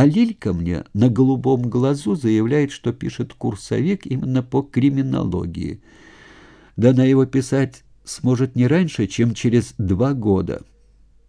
А Лилька мне на голубом глазу заявляет, что пишет курсовик именно по криминологии. Да она его писать сможет не раньше, чем через два года.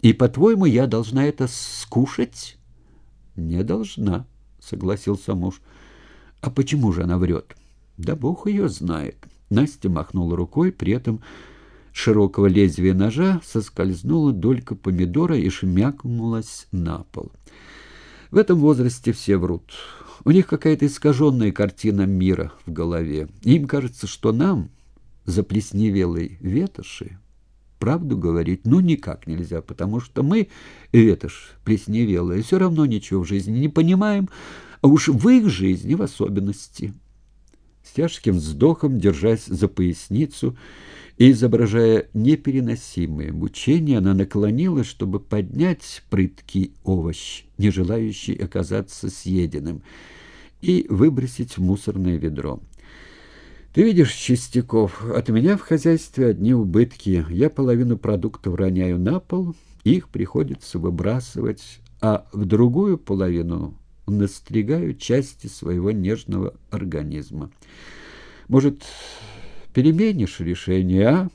И, по-твоему, я должна это скушать? Не должна, согласился муж. А почему же она врет? Да бог ее знает. Настя махнула рукой, при этом широкого лезвия ножа соскользнула долька помидора и шмякнулась на пол. В этом возрасте все врут. У них какая-то искаженная картина мира в голове. Им кажется, что нам, заплесневелой ветоши, правду говорить ну никак нельзя, потому что мы, ветошь плесневелая, все равно ничего в жизни не понимаем, а уж в их жизни в особенности. С тяжким вздохом, держась за поясницу и изображая непереносимые мучения, она наклонилась, чтобы поднять прыткий овощ, не желающий оказаться съеденным, и выбросить в мусорное ведро. «Ты видишь, Чистяков, от меня в хозяйстве одни убытки. Я половину продуктов роняю на пол, их приходится выбрасывать, а в другую половину настригаю части своего нежного организма. Может, переменишь решение, а?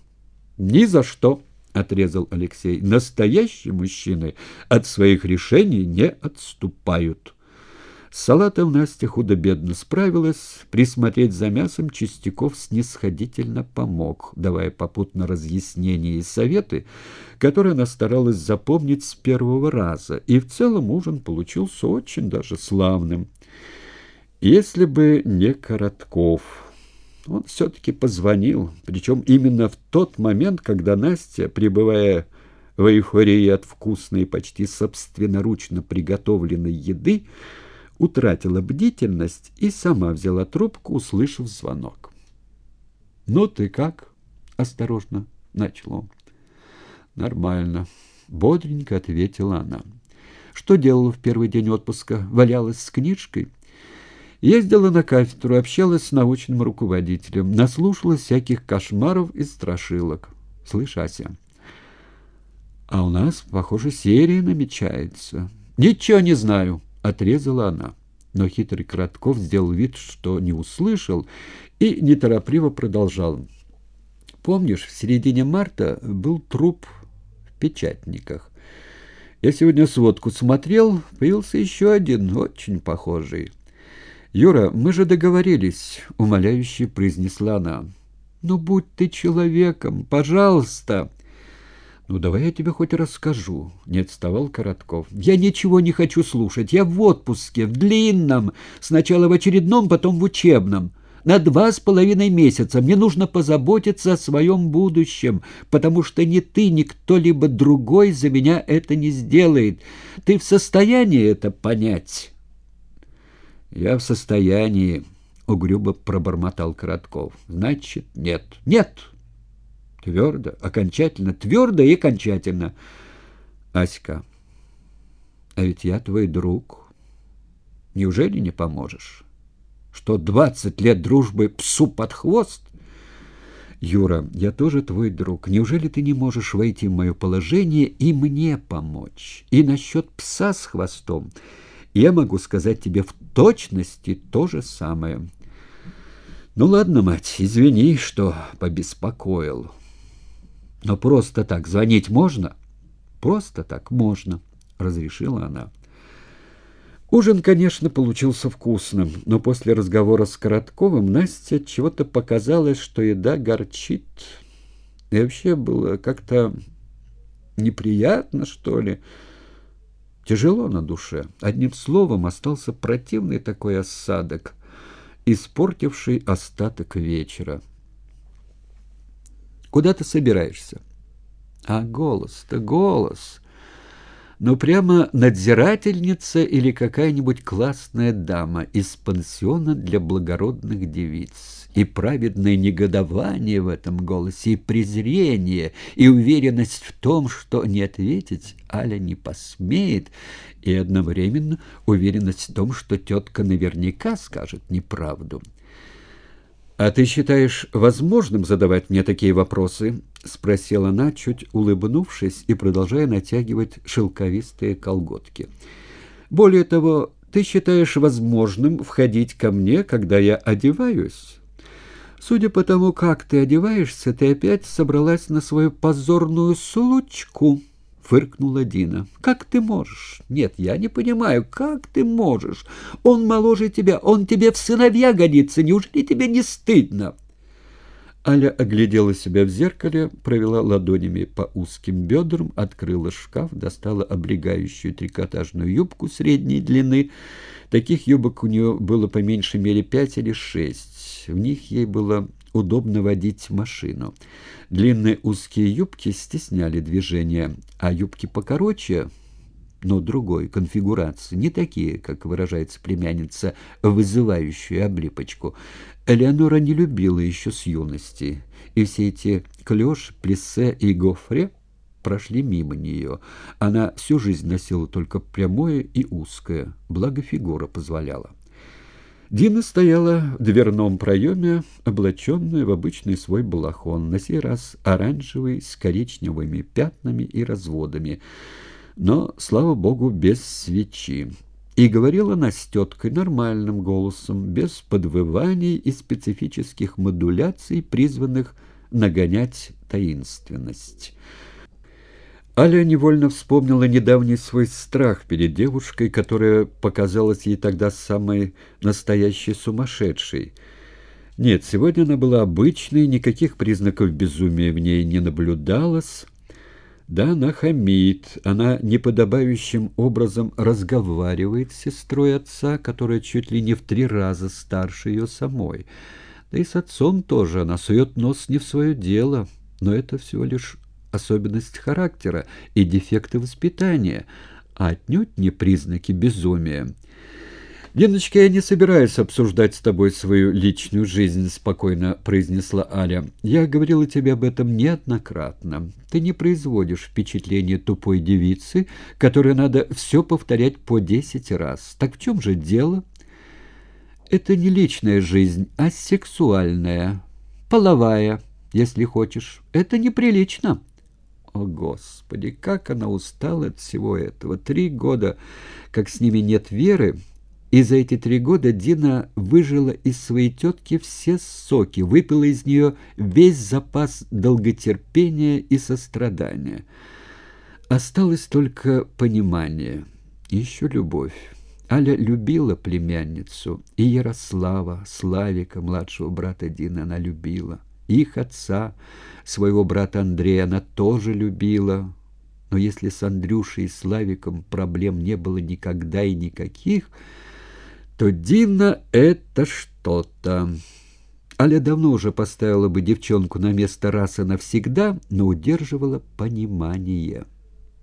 Ни за что, отрезал Алексей. Настоящие мужчины от своих решений не отступают. Салатом Настя худо-бедно справилась. Присмотреть за мясом Чистяков снисходительно помог, давая попутно разъяснения и советы, которые она старалась запомнить с первого раза. И в целом ужин получился очень даже славным. Если бы не Коротков... Он все-таки позвонил, причем именно в тот момент, когда Настя, пребывая в эйфории от вкусной, почти собственноручно приготовленной еды, утратила бдительность и сама взяла трубку, услышав звонок. «Ну ты как?» — осторожно начал он. «Нормально», — бодренько ответила она. «Что делала в первый день отпуска? Валялась с книжкой?» Ездила на кафедру, общалась с научным руководителем, наслушалась всяких кошмаров и страшилок. Слышь, Ася, а у нас, похоже, серия намечается. Ничего не знаю отрезала она. Но хитрый Кратков сделал вид, что не услышал, и неторопливо продолжал. «Помнишь, в середине марта был труп в печатниках. Я сегодня сводку смотрел, появился еще один, очень похожий. «Юра, мы же договорились», — умоляюще произнесла она. «Ну, будь ты человеком, пожалуйста!» «Ну, давай я тебе хоть расскажу», — не отставал Коротков. «Я ничего не хочу слушать. Я в отпуске, в длинном. Сначала в очередном, потом в учебном. На два с половиной месяца. Мне нужно позаботиться о своем будущем, потому что ни ты, ни кто-либо другой за меня это не сделает. Ты в состоянии это понять?» «Я в состоянии», — угрюбо пробормотал Коротков. «Значит, нет». «Нет!» Твердо, окончательно, твердо и окончательно. Аська, а ведь я твой друг. Неужели не поможешь? Что двадцать лет дружбы псу под хвост? Юра, я тоже твой друг. Неужели ты не можешь войти в мое положение и мне помочь? И насчет пса с хвостом я могу сказать тебе в точности то же самое. Ну ладно, мать, извини, что побеспокоил. Но просто так звонить можно? Просто так можно, разрешила она. Ужин, конечно, получился вкусным, но после разговора с Коротковым Насте чего-то показалось, что еда горчит. И вообще было как-то неприятно, что ли. Тяжело на душе. Одним словом, остался противный такой осадок, испортивший остаток вечера. Куда ты собираешься? А голос-то голос. Ну, прямо надзирательница или какая-нибудь классная дама из пансиона для благородных девиц. И праведное негодование в этом голосе, и презрение, и уверенность в том, что не ответить Аля не посмеет, и одновременно уверенность в том, что тетка наверняка скажет неправду. «А ты считаешь возможным задавать мне такие вопросы?» — спросила она, чуть улыбнувшись и продолжая натягивать шелковистые колготки. «Более того, ты считаешь возможным входить ко мне, когда я одеваюсь? Судя по тому, как ты одеваешься, ты опять собралась на свою позорную случку» фыркнула Дина. «Как ты можешь? Нет, я не понимаю, как ты можешь? Он моложе тебя, он тебе в сыновья годится, неужели тебе не стыдно?» Аля оглядела себя в зеркале, провела ладонями по узким бедрам, открыла шкаф, достала облегающую трикотажную юбку средней длины. Таких юбок у нее было по меньшей мере пять или шесть. В них ей было удобно водить машину. Длинные узкие юбки стесняли движение, а юбки покороче, но другой конфигурации, не такие, как выражается племянница, вызывающую облипочку, Элеонора не любила еще с юности, и все эти клеш, плессе и гофре прошли мимо нее. Она всю жизнь носила только прямое и узкое, благо фигура позволяла. Дина стояла в дверном проеме, облаченная в обычный свой балахон, на сей раз оранжевый, с коричневыми пятнами и разводами, но, слава богу, без свечи. И говорила она с теткой нормальным голосом, без подвываний и специфических модуляций, призванных нагонять таинственность. Аля невольно вспомнила недавний свой страх перед девушкой, которая показалась ей тогда самой настоящей сумасшедшей. Нет, сегодня она была обычной, никаких признаков безумия в ней не наблюдалось. Да, она хамит, она неподобающим образом разговаривает с сестрой отца, которая чуть ли не в три раза старше ее самой. Да и с отцом тоже она сует нос не в свое дело, но это всего лишь особенность характера и дефекты воспитания, а отнюдь не признаки безумия. «Леночка, я не собираюсь обсуждать с тобой свою личную жизнь», — спокойно произнесла Аля. «Я говорила тебе об этом неоднократно. Ты не производишь впечатление тупой девицы, которой надо все повторять по десять раз. Так в чем же дело?» «Это не личная жизнь, а сексуальная, половая, если хочешь. Это неприлично». О, Господи, как она устала от всего этого! Три года, как с ними нет веры, и за эти три года Дина выжила из своей тетки все соки, выпила из нее весь запас долготерпения и сострадания. Осталось только понимание, еще любовь. Аля любила племянницу, и Ярослава, Славика, младшего брата Дины, она любила. Их отца, своего брата Андрея, она тоже любила. Но если с Андрюшей и Славиком проблем не было никогда и никаких, то Дина — это что-то. Аля давно уже поставила бы девчонку на место раз и навсегда, но удерживала понимание.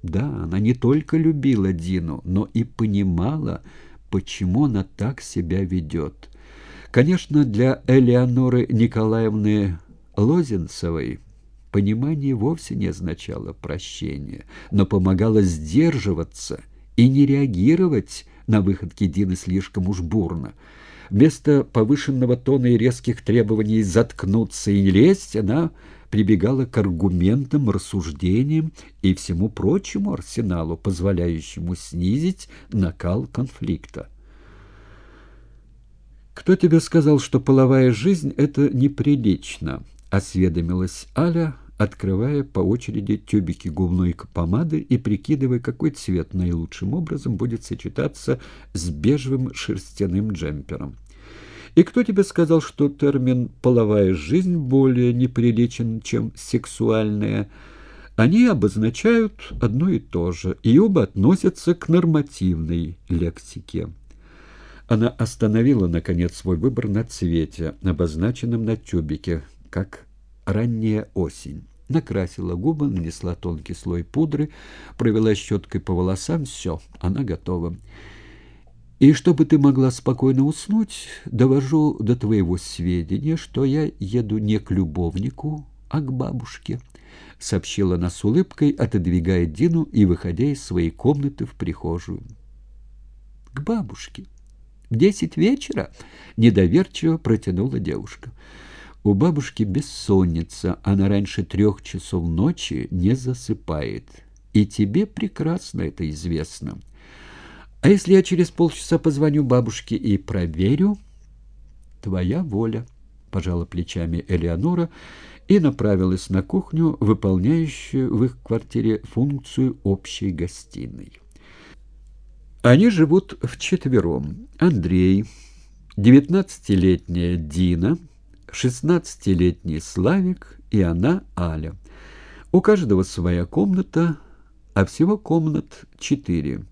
Да, она не только любила Дину, но и понимала, почему она так себя ведет. Конечно, для Элеоноры Николаевны Лозенцевой понимание вовсе не означало прощения, но помогало сдерживаться и не реагировать на выходки Дины слишком уж бурно. Вместо повышенного тона и резких требований заткнуться и не лезть, она прибегала к аргументам, рассуждениям и всему прочему арсеналу, позволяющему снизить накал конфликта. «Кто тебе сказал, что половая жизнь — это неприлично?» Осведомилась Аля, открывая по очереди тюбики губной помады и прикидывая, какой цвет наилучшим образом будет сочетаться с бежевым шерстяным джемпером. «И кто тебе сказал, что термин «половая жизнь» более неприличен, чем «сексуальная»?» Они обозначают одно и то же, и оба относятся к нормативной лексике. Она остановила, наконец, свой выбор на цвете, обозначенном на тюбике, как ранняя осень. Накрасила губы, нанесла тонкий слой пудры, провела щеткой по волосам. Все, она готова. И чтобы ты могла спокойно уснуть, довожу до твоего сведения, что я еду не к любовнику, а к бабушке, — сообщила она с улыбкой, отодвигая Дину и выходя из своей комнаты в прихожую. — К бабушке. В десять вечера? — недоверчиво протянула девушка. У бабушки бессонница, она раньше трех часов ночи не засыпает. И тебе прекрасно это известно. А если я через полчаса позвоню бабушке и проверю? Твоя воля, пожала плечами Элеонора и направилась на кухню, выполняющую в их квартире функцию общей гостиной. Они живут вчетвером. Андрей, девятнадцатилетняя Дина, шестнадцатилетний Славик и она Аля. У каждого своя комната, а всего комнат четыре.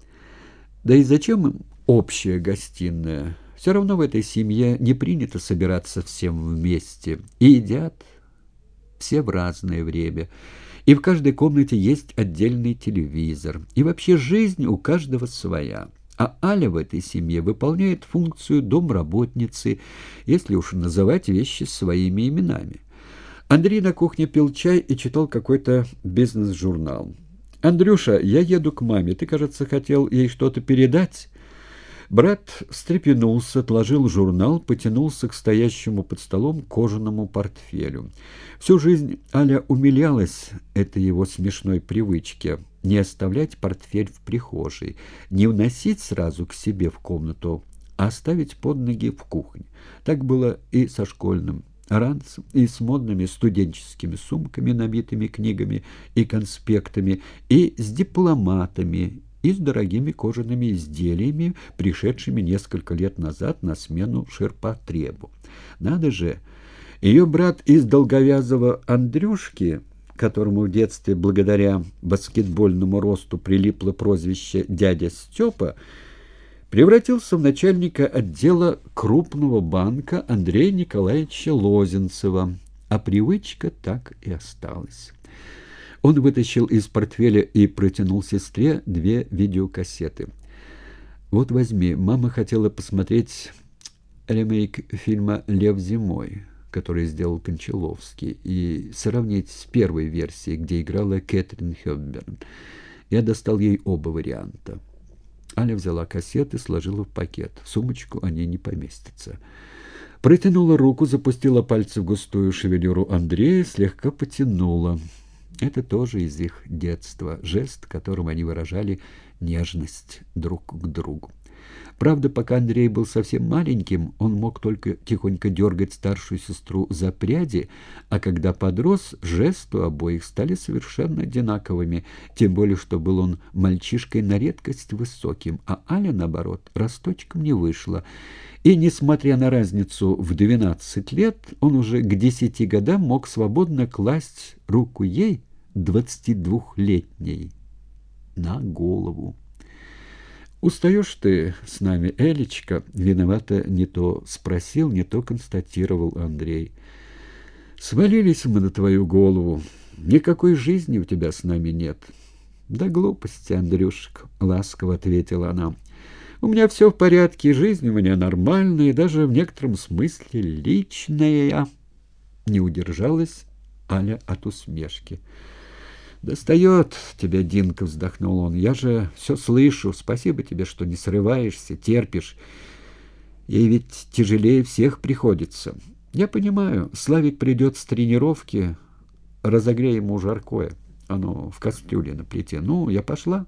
Да и зачем им общая гостиная? Все равно в этой семье не принято собираться всем вместе. И едят все в разное время. И в каждой комнате есть отдельный телевизор. И вообще жизнь у каждого своя. А Аля в этой семье выполняет функцию домработницы, если уж называть вещи своими именами. Андрей на кухне пил чай и читал какой-то бизнес-журнал. «Андрюша, я еду к маме. Ты, кажется, хотел ей что-то передать?» Брат встрепенулся, отложил журнал, потянулся к стоящему под столом кожаному портфелю. Всю жизнь Аля умилялась этой его смешной привычке не оставлять портфель в прихожей, не уносить сразу к себе в комнату, а оставить под ноги в кухне. Так было и со школьным ранцем, и с модными студенческими сумками, набитыми книгами и конспектами, и с дипломатами, и с дорогими кожаными изделиями, пришедшими несколько лет назад на смену ширпотребу. Надо же, ее брат из долговязого Андрюшки, которому в детстве благодаря баскетбольному росту прилипло прозвище «дядя Степа», превратился в начальника отдела крупного банка Андрея Николаевича Лозенцева, а привычка так и осталась. Он вытащил из портфеля и протянул сестре две видеокассеты. «Вот возьми, мама хотела посмотреть ремейк фильма «Лев зимой», который сделал Кончаловский, и сравнить с первой версией, где играла Кэтрин Хёбберн. Я достал ей оба варианта. Аля взяла кассеты, сложила в пакет. В сумочку они не поместятся. Протянула руку, запустила пальцы в густую шевелюру Андрея, слегка потянула. Это тоже из их детства, жест, которым они выражали нежность друг к другу. Правда, пока Андрей был совсем маленьким, он мог только тихонько дергать старшую сестру за пряди, а когда подрос, жесты обоих стали совершенно одинаковыми, тем более, что был он мальчишкой на редкость высоким, а Аля, наоборот, росточком не вышла. И, несмотря на разницу в двенадцать лет, он уже к десяти годам мог свободно класть руку ей, двадцатидвухлетней, на голову. «Устаешь ты с нами, Элечка?» Виновато не то спросил, не то констатировал Андрей. «Свалились мы на твою голову. Никакой жизни у тебя с нами нет». «Да глупости, Андрюшек», — ласково ответила она. «У меня все в порядке, жизнь у меня нормальная, и даже в некотором смысле личная». Не удержалась Аля от усмешки. «Достает тебя, Динка», — вздохнул он. «Я же все слышу. Спасибо тебе, что не срываешься, терпишь. Ей ведь тяжелее всех приходится. Я понимаю, Славик придет с тренировки, разогрей ему жаркое. Оно в кастрюле на плите. Ну, я пошла».